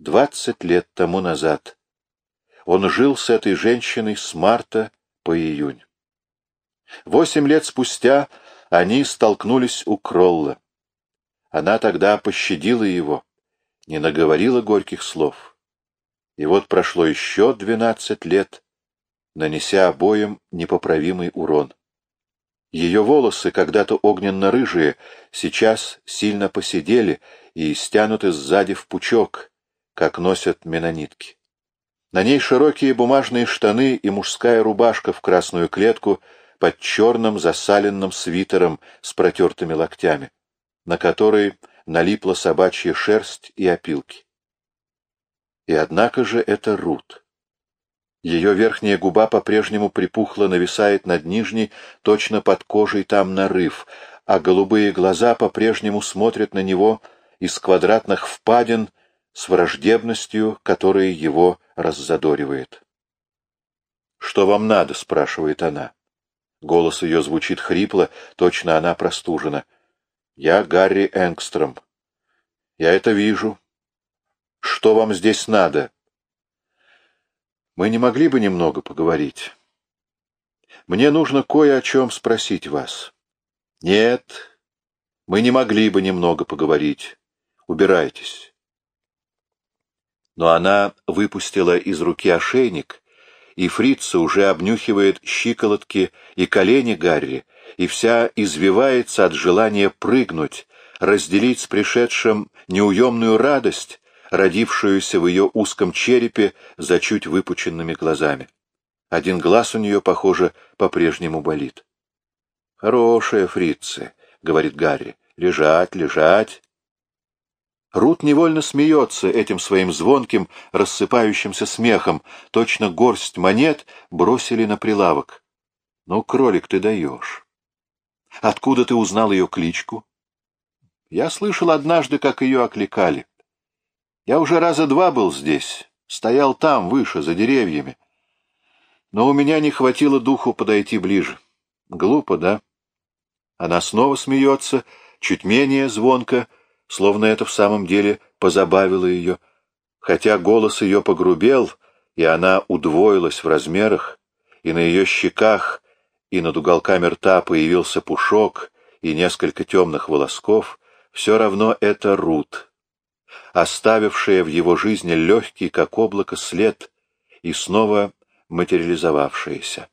Двадцать лет тому назад он жил с этой женщиной с марта по июнь. Восемь лет спустя они столкнулись у Кролла. Она тогда пощадила его, не наговорила горьких слов. И вот прошло еще двенадцать лет, нанеся обоим непоправимый урон. Ее волосы, когда-то огненно-рыжие, сейчас сильно поседели и стянуты сзади в пучок, как носят менонитки. На ней широкие бумажные штаны и мужская рубашка в красную клетку под черным засаленным свитером с протертыми локтями, на который налипла собачья шерсть и опилки. И однако же это Рут. Ее верхняя губа по-прежнему припухла, нависает над нижней, точно под кожей там нарыв, а голубые глаза по-прежнему смотрят на него из квадратных впадин с враждебностью, которая его раззадоривает. «Что вам надо?» — спрашивает она. Голос ее звучит хрипло, точно она простужена. «Я Гарри Энгстром. Я это вижу. Что вам здесь надо?» Мы не могли бы немного поговорить? Мне нужно кое о чем спросить вас. Нет, мы не могли бы немного поговорить. Убирайтесь. Но она выпустила из руки ошейник, и фрица уже обнюхивает щиколотки и колени Гарри, и вся извивается от желания прыгнуть, разделить с пришедшим неуемную радость, родившуюся в ее узком черепе за чуть выпученными глазами. Один глаз у нее, похоже, по-прежнему болит. «Хорошая фрица», — говорит Гарри. «Лежать, лежать». Рут невольно смеется этим своим звонким, рассыпающимся смехом. Точно горсть монет бросили на прилавок. «Ну, кролик, ты даешь». «Откуда ты узнал ее кличку?» «Я слышал однажды, как ее окликали». Я уже раза два был здесь, стоял там, выше, за деревьями. Но у меня не хватило духу подойти ближе. Глупо, да? Она снова смеется, чуть менее звонко, словно это в самом деле позабавило ее. Хотя голос ее погрубел, и она удвоилась в размерах, и на ее щеках и над уголками рта появился пушок и несколько темных волосков, все равно это Рут оставившая в его жизни легкий, как облако, след и снова материализовавшаяся.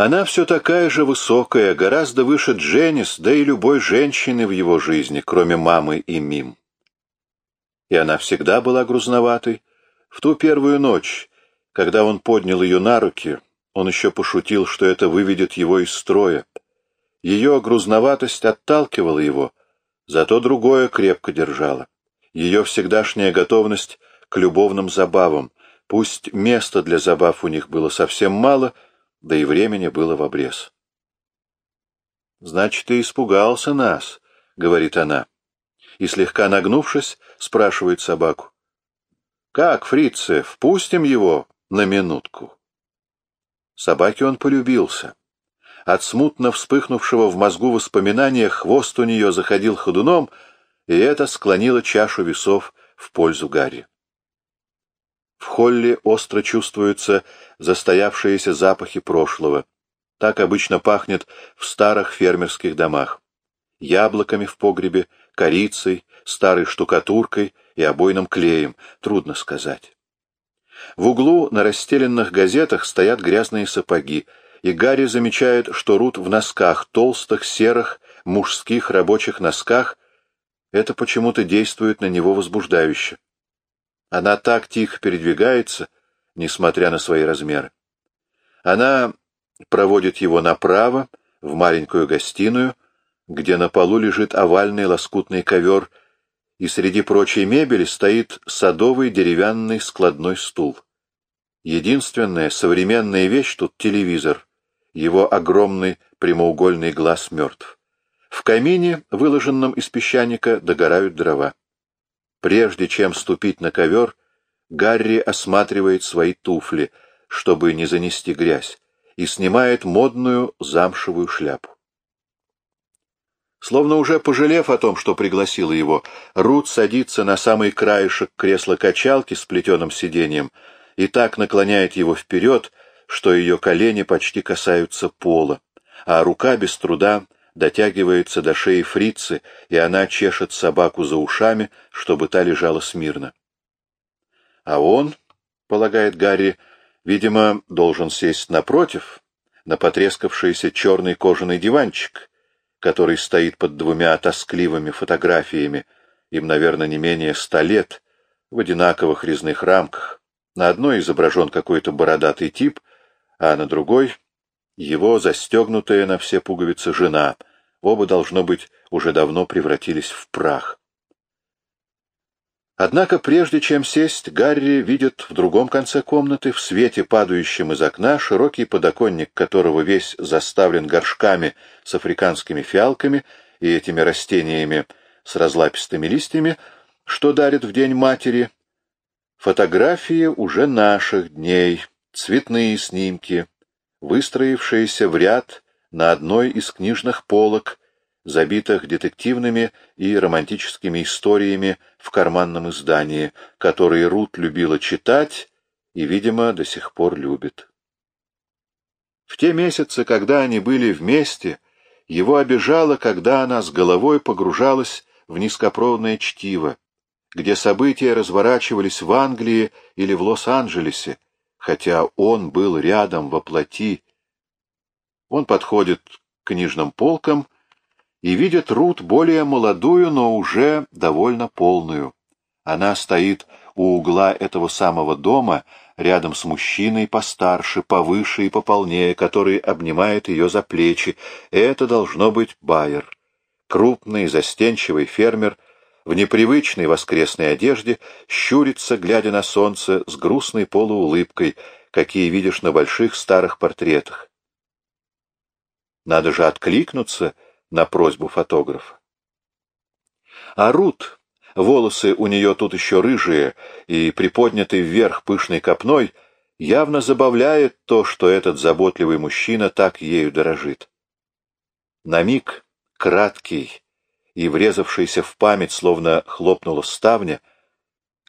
Она все такая же высокая, гораздо выше Дженнис, да и любой женщины в его жизни, кроме мамы и Мим. И она всегда была грузноватой. В ту первую ночь, когда он поднял ее на руки, он еще пошутил, что это выведет его из строя. Ее грузноватость отталкивала его, зато другое крепко держало ее всегдашняя готовность к любовным забавам. Пусть места для забав у них было совсем мало, да и времени было в обрез. «Значит, ты испугался нас», — говорит она. И, слегка нагнувшись, спрашивает собаку. «Как, фрице, впустим его на минутку?» Собаке он полюбился. От смутно вспыхнувшего в мозгу воспоминания хвост у нее заходил ходуном — и это склонило чашу весов в пользу Гарри. В холле остро чувствуются застоявшиеся запахи прошлого. Так обычно пахнет в старых фермерских домах. Яблоками в погребе, корицей, старой штукатуркой и обойным клеем, трудно сказать. В углу на расстеленных газетах стоят грязные сапоги, и Гарри замечает, что Рут в носках, толстых, серых, мужских рабочих носках, это почему-то действует на него возбуждающе. Она так тихо передвигается, несмотря на свои размеры. Она проводит его направо, в маленькую гостиную, где на полу лежит овальный лоскутный ковер, и среди прочей мебели стоит садовый деревянный складной стул. Единственная современная вещь тут — телевизор. Его огромный прямоугольный глаз мертв. В камине, выложенном из песчаника, догорают дрова. Прежде чем ступить на ковер, Гарри осматривает свои туфли, чтобы не занести грязь, и снимает модную замшевую шляпу. Словно уже пожалев о том, что пригласила его, Рут садится на самый краешек кресла-качалки с плетеным сиденьем и так наклоняет его вперед, что ее колени почти касаются пола, а рука без труда дотягивается до шеи фрицы, и она чешет собаку за ушами, чтобы та лежала смирно. А он, полагает Гарри, видимо, должен сесть напротив, на потрескавшийся черный кожаный диванчик, который стоит под двумя тоскливыми фотографиями, им, наверное, не менее ста лет, в одинаковых резных рамках. На одной изображен какой-то бородатый тип, а на другой — его застегнутая на все пуговицы жена. Оба, должно быть, уже давно превратились в прах. Однако прежде чем сесть, Гарри видит в другом конце комнаты, в свете, падающем из окна, широкий подоконник которого весь заставлен горшками с африканскими фиалками и этими растениями с разлапистыми листьями, что дарит в День Матери, фотографии уже наших дней, цветные снимки, выстроившиеся в ряд на одной из книжных полок, забитых детективными и романтическими историями в карманном издании, которые Рут любила читать и, видимо, до сих пор любит. В те месяцы, когда они были вместе, его обижало, когда она с головой погружалась в низкопроводное чтиво, где события разворачивались в Англии или в Лос-Анджелесе, хотя он был рядом во плоти. Он подходит к книжным полкам и видит Рут более молодую, но уже довольно полную. Она стоит у угла этого самого дома, рядом с мужчиной постарше, повыше и пополнее, который обнимает ее за плечи. Это должно быть Байер. Крупный, застенчивый фермер в непривычной воскресной одежде щурится, глядя на солнце, с грустной полуулыбкой, какие видишь на больших старых портретах. Надо же откликнуться — на просьбу фотографа. А Рут, волосы у нее тут еще рыжие и приподнятый вверх пышной копной, явно забавляет то, что этот заботливый мужчина так ею дорожит. На миг, краткий и врезавшийся в память, словно хлопнула ставня,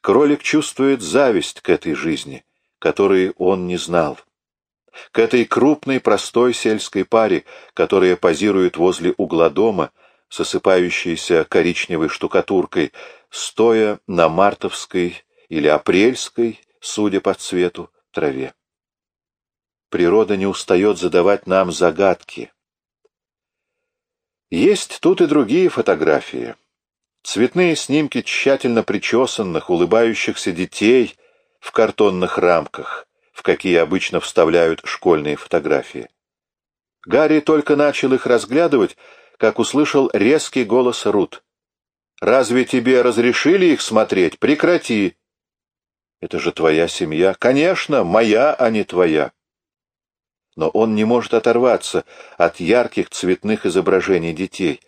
кролик чувствует зависть к этой жизни, которой он не знал к этой крупной простой сельской паре, которая позирует возле угла дома, сосыпающейся коричневой штукатуркой, стоя на мартовской или апрельской, судя по цвету, траве. Природа не устает задавать нам загадки. Есть тут и другие фотографии. Цветные снимки тщательно причесанных, улыбающихся детей в картонных рамках — в какие обычно вставляют школьные фотографии. Гарри только начал их разглядывать, как услышал резкий голос Рут. «Разве тебе разрешили их смотреть? Прекрати!» «Это же твоя семья». «Конечно, моя, а не твоя». Но он не может оторваться от ярких цветных изображений детей.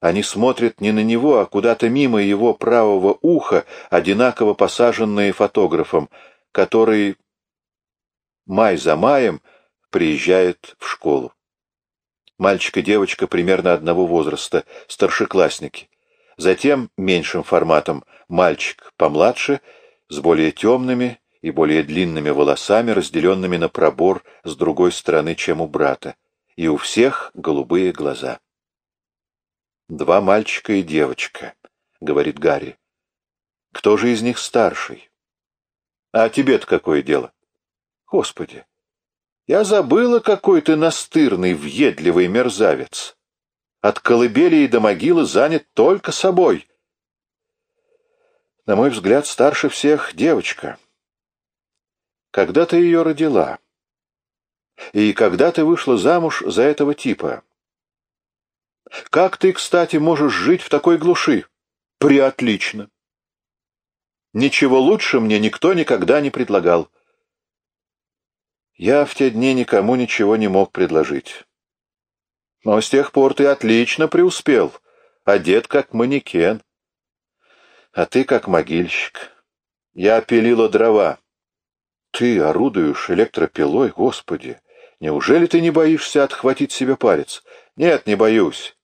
Они смотрят не на него, а куда-то мимо его правого уха, одинаково посаженные фотографом, который май за маем приезжает в школу. Мальчик и девочка примерно одного возраста, старшеклассники. Затем меньшим форматом мальчик помладше, с более темными и более длинными волосами, разделенными на пробор с другой стороны, чем у брата. И у всех голубые глаза. «Два мальчика и девочка», — говорит Гарри. «Кто же из них старший?» «А тебе-то какое дело?» Господи, я забыла, какой ты настырный, въедливый мерзавец. От колыбели и до могилы занят только собой. На мой взгляд, старше всех девочка. Когда ты ее родила? И когда ты вышла замуж за этого типа? Как ты, кстати, можешь жить в такой глуши? Приотлично. Ничего лучше мне никто никогда не предлагал. Я в те дни никому ничего не мог предложить. Но с тех пор ты отлично преуспел, одет как манекен. А ты как могильщик. Я пилила дрова. Ты орудуешь электропилой, господи. Неужели ты не боишься отхватить себе палец? Нет, не боюсь.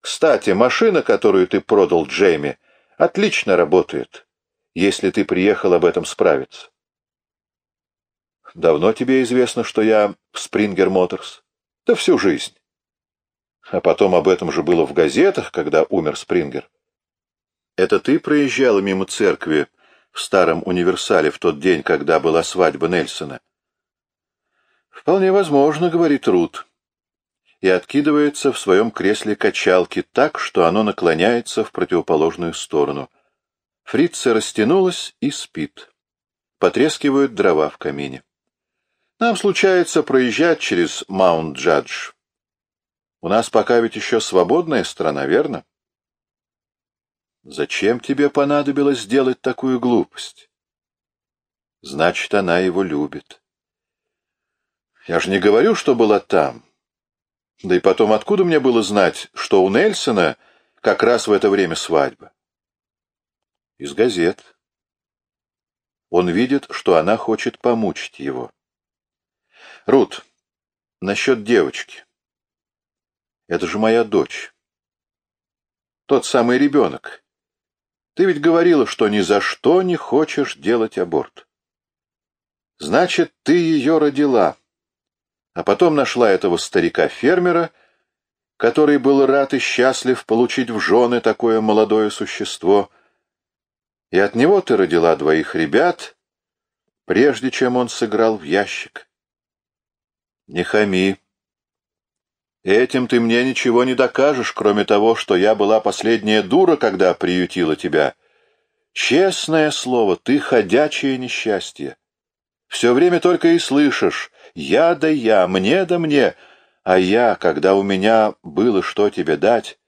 Кстати, машина, которую ты продал Джейми, отлично работает, если ты приехал об этом справиться. Давно тебе известно, что я в Спрингер Моторс? Да всю жизнь. А потом об этом же было в газетах, когда умер Спрингер. Это ты проезжала мимо церкви в старом универсале в тот день, когда была свадьба Нельсона? Вполне возможно, говорит Рут. И откидывается в своем кресле качалки так, что оно наклоняется в противоположную сторону. Фрица растянулась и спит. Потрескивают дрова в камине. Нам случается проезжать через Маунт-Джадж. У нас пока ведь еще свободная страна, верно? Зачем тебе понадобилось сделать такую глупость? Значит, она его любит. Я же не говорю, что была там. Да и потом, откуда мне было знать, что у Нельсона как раз в это время свадьба? Из газет. Он видит, что она хочет помучить его. Рут, насчет девочки. Это же моя дочь. Тот самый ребенок. Ты ведь говорила, что ни за что не хочешь делать аборт. Значит, ты ее родила, а потом нашла этого старика-фермера, который был рад и счастлив получить в жены такое молодое существо, и от него ты родила двоих ребят, прежде чем он сыграл в ящик. Не хами. Этим ты мне ничего не докажешь, кроме того, что я была последняя дура, когда приютила тебя. Честное слово, ты ходячее несчастье. Все время только и слышишь «я да я, мне да мне», а я, когда у меня было что тебе дать,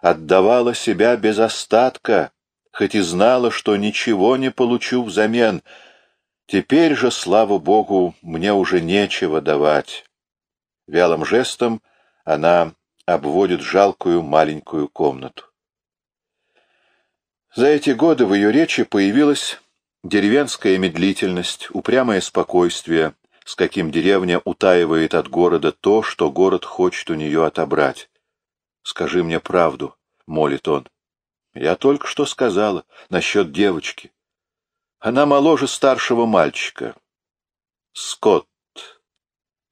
отдавала себя без остатка, хоть и знала, что ничего не получу взамен. Теперь же, слава Богу, мне уже нечего давать. Вялым жестом она обводит жалкую маленькую комнату. За эти годы в ее речи появилась деревенская медлительность, упрямое спокойствие, с каким деревня утаивает от города то, что город хочет у нее отобрать. «Скажи мне правду», — молит он. «Я только что сказала насчет девочки. Она моложе старшего мальчика. Скотт.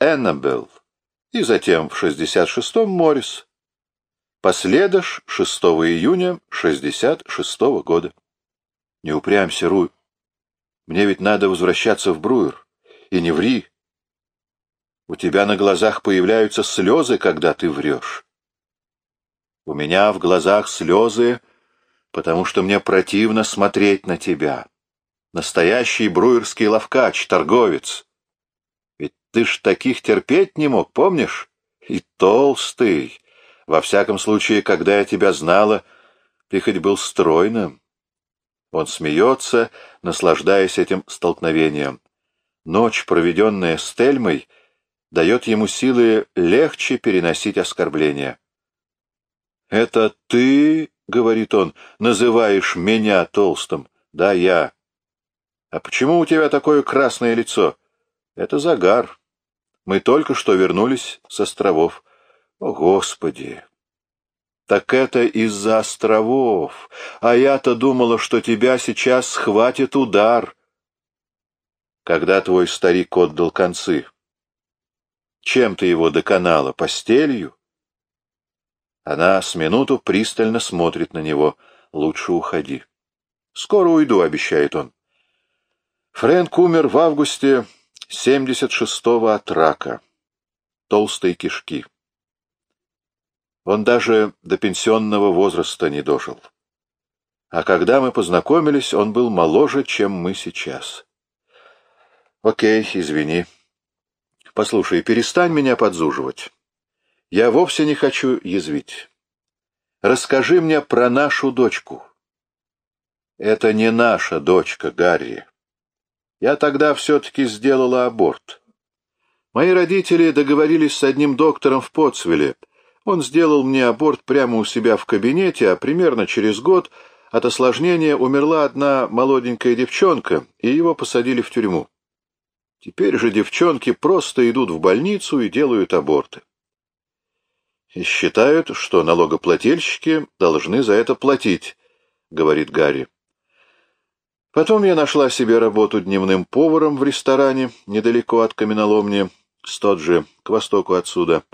Эннабелл и затем в 66-м Моррис. Последыш 6 июня 66 -го года. Не упрямься, Руй. Мне ведь надо возвращаться в Бруер. И не ври. У тебя на глазах появляются слезы, когда ты врешь. У меня в глазах слезы, потому что мне противно смотреть на тебя. Настоящий бруерский ловкач, торговец. Ты ж таких терпеть не мог, помнишь? И толстый. Во всяком случае, когда я тебя знала, ты хоть был стройным. Он смеется, наслаждаясь этим столкновением. Ночь, проведенная с Тельмой, дает ему силы легче переносить оскорбления. «Это ты, — говорит он, — называешь меня толстым?» «Да, я». «А почему у тебя такое красное лицо?» «Это загар. Мы только что вернулись с островов. О, Господи! Так это из-за островов, а я-то думала, что тебя сейчас схватит удар. Когда твой старик отдал концы? Чем ты его доконала? Постелью? Она с минуту пристально смотрит на него. Лучше уходи. Скоро уйду, обещает он. Фрэнк умер в августе 76-го от рака, толстой кишки. Он даже до пенсионного возраста не дожил. А когда мы познакомились, он был моложе, чем мы сейчас. Окей, извини. Послушай, перестань меня подзуживать. Я вовсе не хочу язвить. Расскажи мне про нашу дочку. Это не наша дочка, Гарри. Я тогда все-таки сделала аборт. Мои родители договорились с одним доктором в Потсвилле. Он сделал мне аборт прямо у себя в кабинете, а примерно через год от осложнения умерла одна молоденькая девчонка, и его посадили в тюрьму. Теперь же девчонки просто идут в больницу и делают аборты. И считают, что налогоплательщики должны за это платить, — говорит Гарри. Потом я нашла себе работу дневным поваром в ресторане недалеко от каменоломни, Стоджи, к востоку отсюда.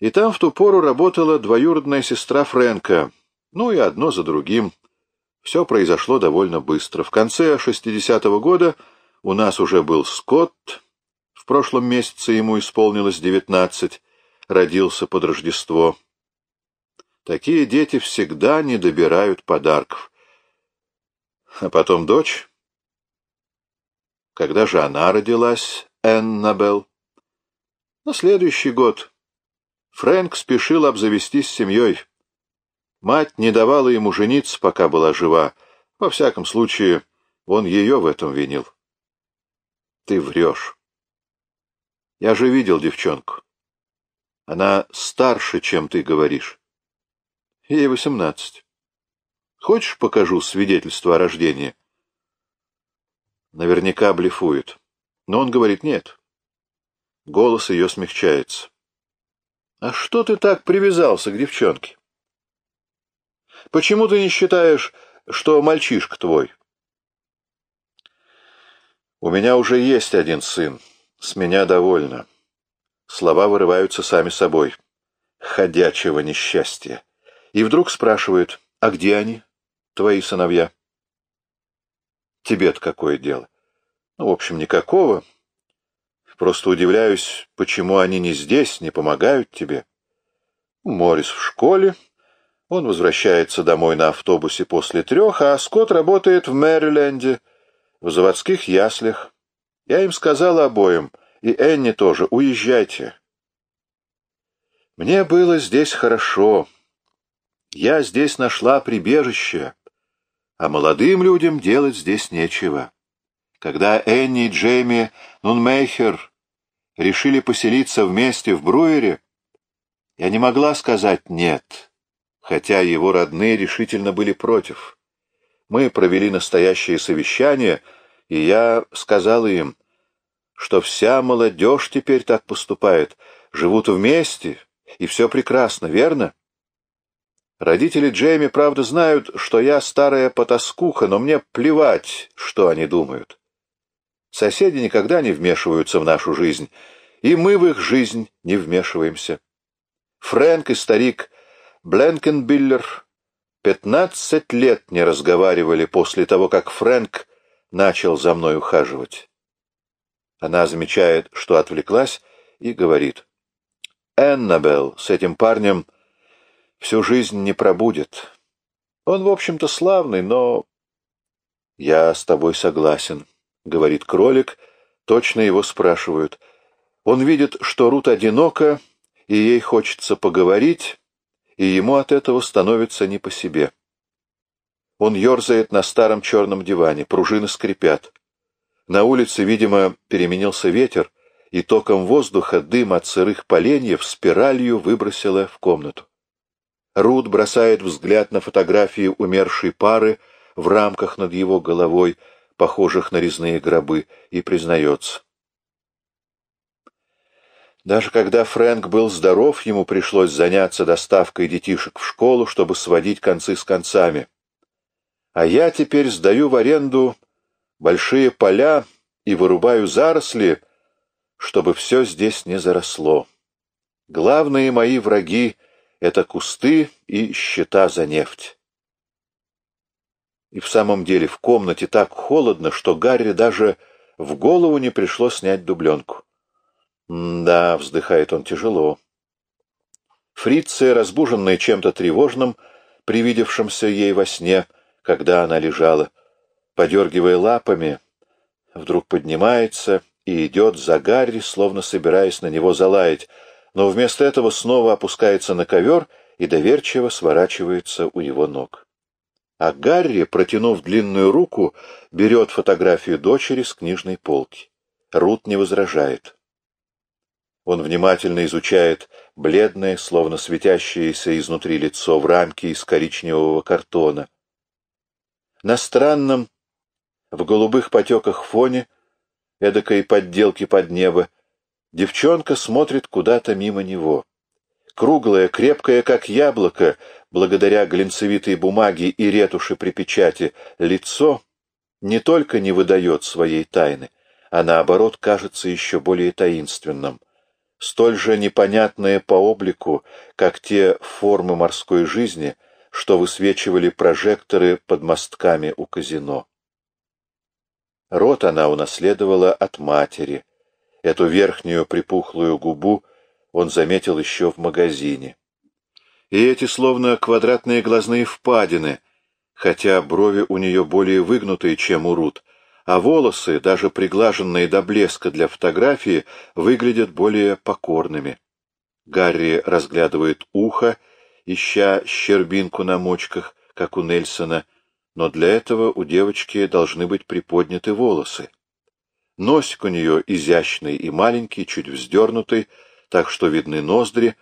И там в ту пору работала двоюродная сестра Фрэнка, ну и одно за другим. Все произошло довольно быстро. В конце 60-го года у нас уже был Скотт, в прошлом месяце ему исполнилось девятнадцать, родился под Рождество. Такие дети всегда не добирают подарков. А потом дочь. Когда же она родилась, Эннабелл? На следующий год. Фрэнк спешил обзавестись семьей. Мать не давала ему жениться, пока была жива. Во всяком случае, он ее в этом винил. Ты врешь. Я же видел девчонку. Она старше, чем ты говоришь. Ей восемнадцать. Хочешь, покажу свидетельство о рождении? Наверняка блефует. Но он говорит нет. Голос ее смягчается. А что ты так привязался к девчонке? Почему ты не считаешь, что мальчишка твой? У меня уже есть один сын. С меня довольно. Слова вырываются сами собой. Ходячего несчастья. И вдруг спрашивают, а где они? Твои сыновья. Тебе-то какое дело? Ну, в общем, никакого. Просто удивляюсь, почему они не здесь, не помогают тебе. Морис в школе. Он возвращается домой на автобусе после трех, а Скотт работает в Мэриленде, в заводских яслях. Я им сказал обоим, и Энни тоже, уезжайте. Мне было здесь хорошо. Я здесь нашла прибежище а молодым людям делать здесь нечего. Когда Энни Джейми Нунмейхер решили поселиться вместе в Бруере, я не могла сказать «нет», хотя его родные решительно были против. Мы провели настоящее совещание, и я сказала им, что вся молодежь теперь так поступает, живут вместе, и все прекрасно, верно? Родители Джейми, правда, знают, что я старая потаскуха, но мне плевать, что они думают. Соседи никогда не вмешиваются в нашу жизнь, и мы в их жизнь не вмешиваемся. Фрэнк и старик Бленкенбиллер пятнадцать лет не разговаривали после того, как Фрэнк начал за мной ухаживать. Она замечает, что отвлеклась, и говорит. «Эннабелл с этим парнем всю жизнь не пробудет. Он, в общем-то, славный, но... — Я с тобой согласен, — говорит кролик, точно его спрашивают. Он видит, что Рут одинока, и ей хочется поговорить, и ему от этого становится не по себе. Он ерзает на старом черном диване, пружины скрипят. На улице, видимо, переменился ветер, и током воздуха дым от сырых поленьев спиралью выбросило в комнату. Рут бросает взгляд на фотографии умершей пары в рамках над его головой, похожих на резные гробы, и признается. Даже когда Фрэнк был здоров, ему пришлось заняться доставкой детишек в школу, чтобы сводить концы с концами. А я теперь сдаю в аренду большие поля и вырубаю заросли, чтобы все здесь не заросло. Главные мои враги это кусты и счета за нефть. И в самом деле в комнате так холодно, что Гарри даже в голову не пришло снять дубленку. «Да», — вздыхает он тяжело. Фриция, разбуженная чем-то тревожным, привидевшимся ей во сне, когда она лежала, подергивая лапами, вдруг поднимается и идет за Гарри, словно собираясь на него залаять — но вместо этого снова опускается на ковер и доверчиво сворачивается у его ног. А Гарри, протянув длинную руку, берет фотографию дочери с книжной полки. Рут не возражает. Он внимательно изучает бледное, словно светящееся изнутри лицо в рамке из коричневого картона. На странном, в голубых потеках фоне, эдакой подделки под небо, Девчонка смотрит куда-то мимо него. круглое, крепкое, как яблоко, благодаря глинцевитой бумаге и ретуши при печати, лицо не только не выдает своей тайны, а наоборот кажется еще более таинственным, столь же непонятное по облику, как те формы морской жизни, что высвечивали прожекторы под мостками у казино. Рот она унаследовала от матери. Эту верхнюю припухлую губу он заметил еще в магазине. И эти словно квадратные глазные впадины, хотя брови у нее более выгнутые, чем у Рут, а волосы, даже приглаженные до блеска для фотографии, выглядят более покорными. Гарри разглядывает ухо, ища щербинку на мочках, как у Нельсона, но для этого у девочки должны быть приподняты волосы. Носик у нее изящный и маленький, чуть вздернутый, так что видны ноздри.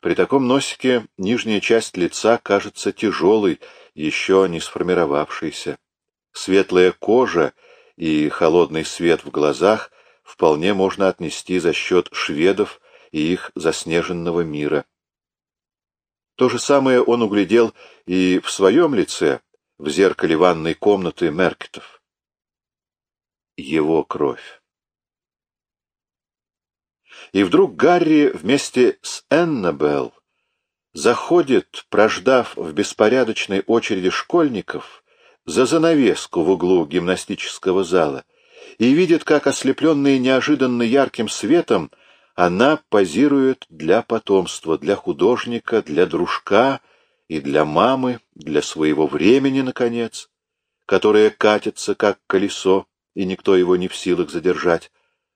При таком носике нижняя часть лица кажется тяжелой, еще не сформировавшейся. Светлая кожа и холодный свет в глазах вполне можно отнести за счет шведов и их заснеженного мира. То же самое он углядел и в своем лице, в зеркале ванной комнаты Меркетов. Его кровь. И вдруг Гарри вместе с Эннабелл заходит, прождав в беспорядочной очереди школьников, за занавеску в углу гимнастического зала и видит, как, ослепленная неожиданно ярким светом, она позирует для потомства, для художника, для дружка — и для мамы, для своего времени, наконец, которое катится, как колесо, и никто его не в силах задержать,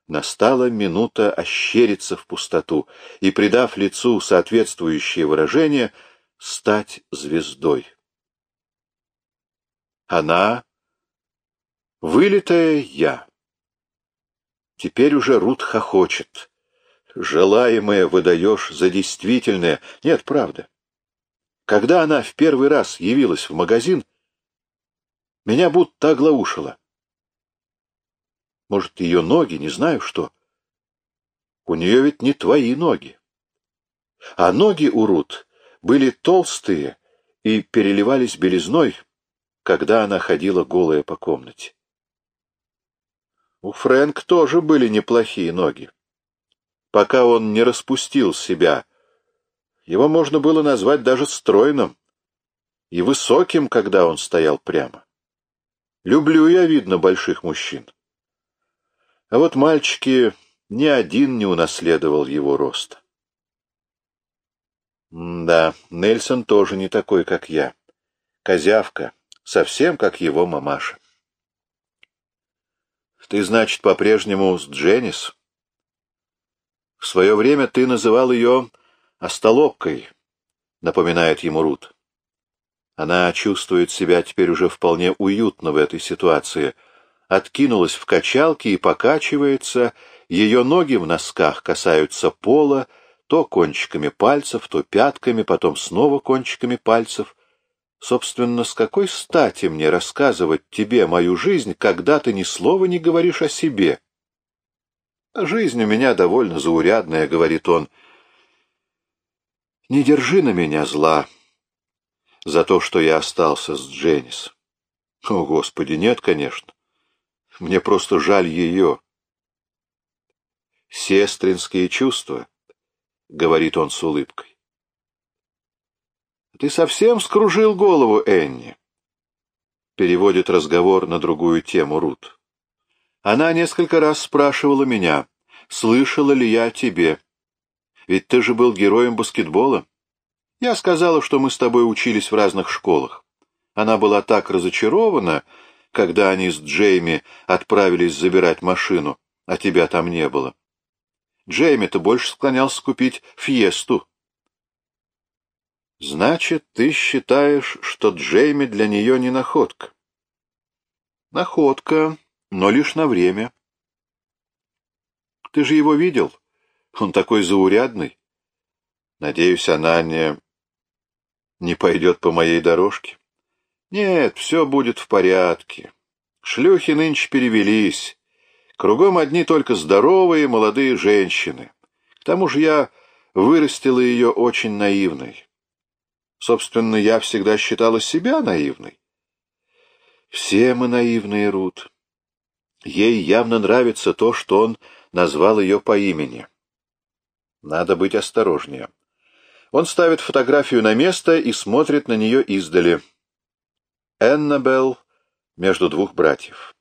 настала минута ощериться в пустоту и, придав лицу соответствующее выражение, стать звездой. Она — вылитая я. Теперь уже Рут хохочет. Желаемое выдаешь за действительное. Нет, правда. Когда она в первый раз явилась в магазин, меня будто оглаушило. Может, ее ноги, не знаю что. У нее ведь не твои ноги. А ноги у Рут были толстые и переливались белизной, когда она ходила голая по комнате. У Фрэнк тоже были неплохие ноги. Пока он не распустил себя его можно было назвать даже стройным и высоким, когда он стоял прямо. Люблю я, видно, больших мужчин. А вот мальчики ни один не унаследовал его роста. да, Нельсон тоже не такой, как я. Козявка, совсем как его мамаша. Ты, значит, по-прежнему с Дженнис? В свое время ты называл ее остолопкой, напоминает ему Рут. Она чувствует себя теперь уже вполне уютно в этой ситуации. Откинулась в качалке и покачивается, ее ноги в носках касаются пола, то кончиками пальцев, то пятками, потом снова кончиками пальцев. Собственно, с какой стати мне рассказывать тебе мою жизнь, когда ты ни слова не говоришь о себе? Жизнь у меня довольно заурядная, — говорит он, — не держи на меня зла за то, что я остался с Дженнис. О, Господи, нет, конечно. Мне просто жаль ее. Сестринские чувства, — говорит он с улыбкой. Ты совсем скружил голову, Энни? Переводит разговор на другую тему Рут. Она несколько раз спрашивала меня, слышала ли я о тебе. Ведь ты же был героем баскетбола. Я сказала, что мы с тобой учились в разных школах. Она была так разочарована, когда они с Джейми отправились забирать машину, а тебя там не было. Джейми-то больше склонялся купить фьесту. Значит, ты считаешь, что Джейми для нее не находка? Находка, но лишь на время. Ты же его видел? Он такой заурядный. Надеюсь, она не... не пойдет по моей дорожке. Нет, все будет в порядке. Шлюхи нынче перевелись. Кругом одни только здоровые молодые женщины. К тому же я вырастила ее очень наивной. Собственно, я всегда считала себя наивной. Все мы наивные, Рут. Ей явно нравится то, что он назвал ее по имени. Надо быть осторожнее. Он ставит фотографию на место и смотрит на нее издали. Эннабелл между двух братьев.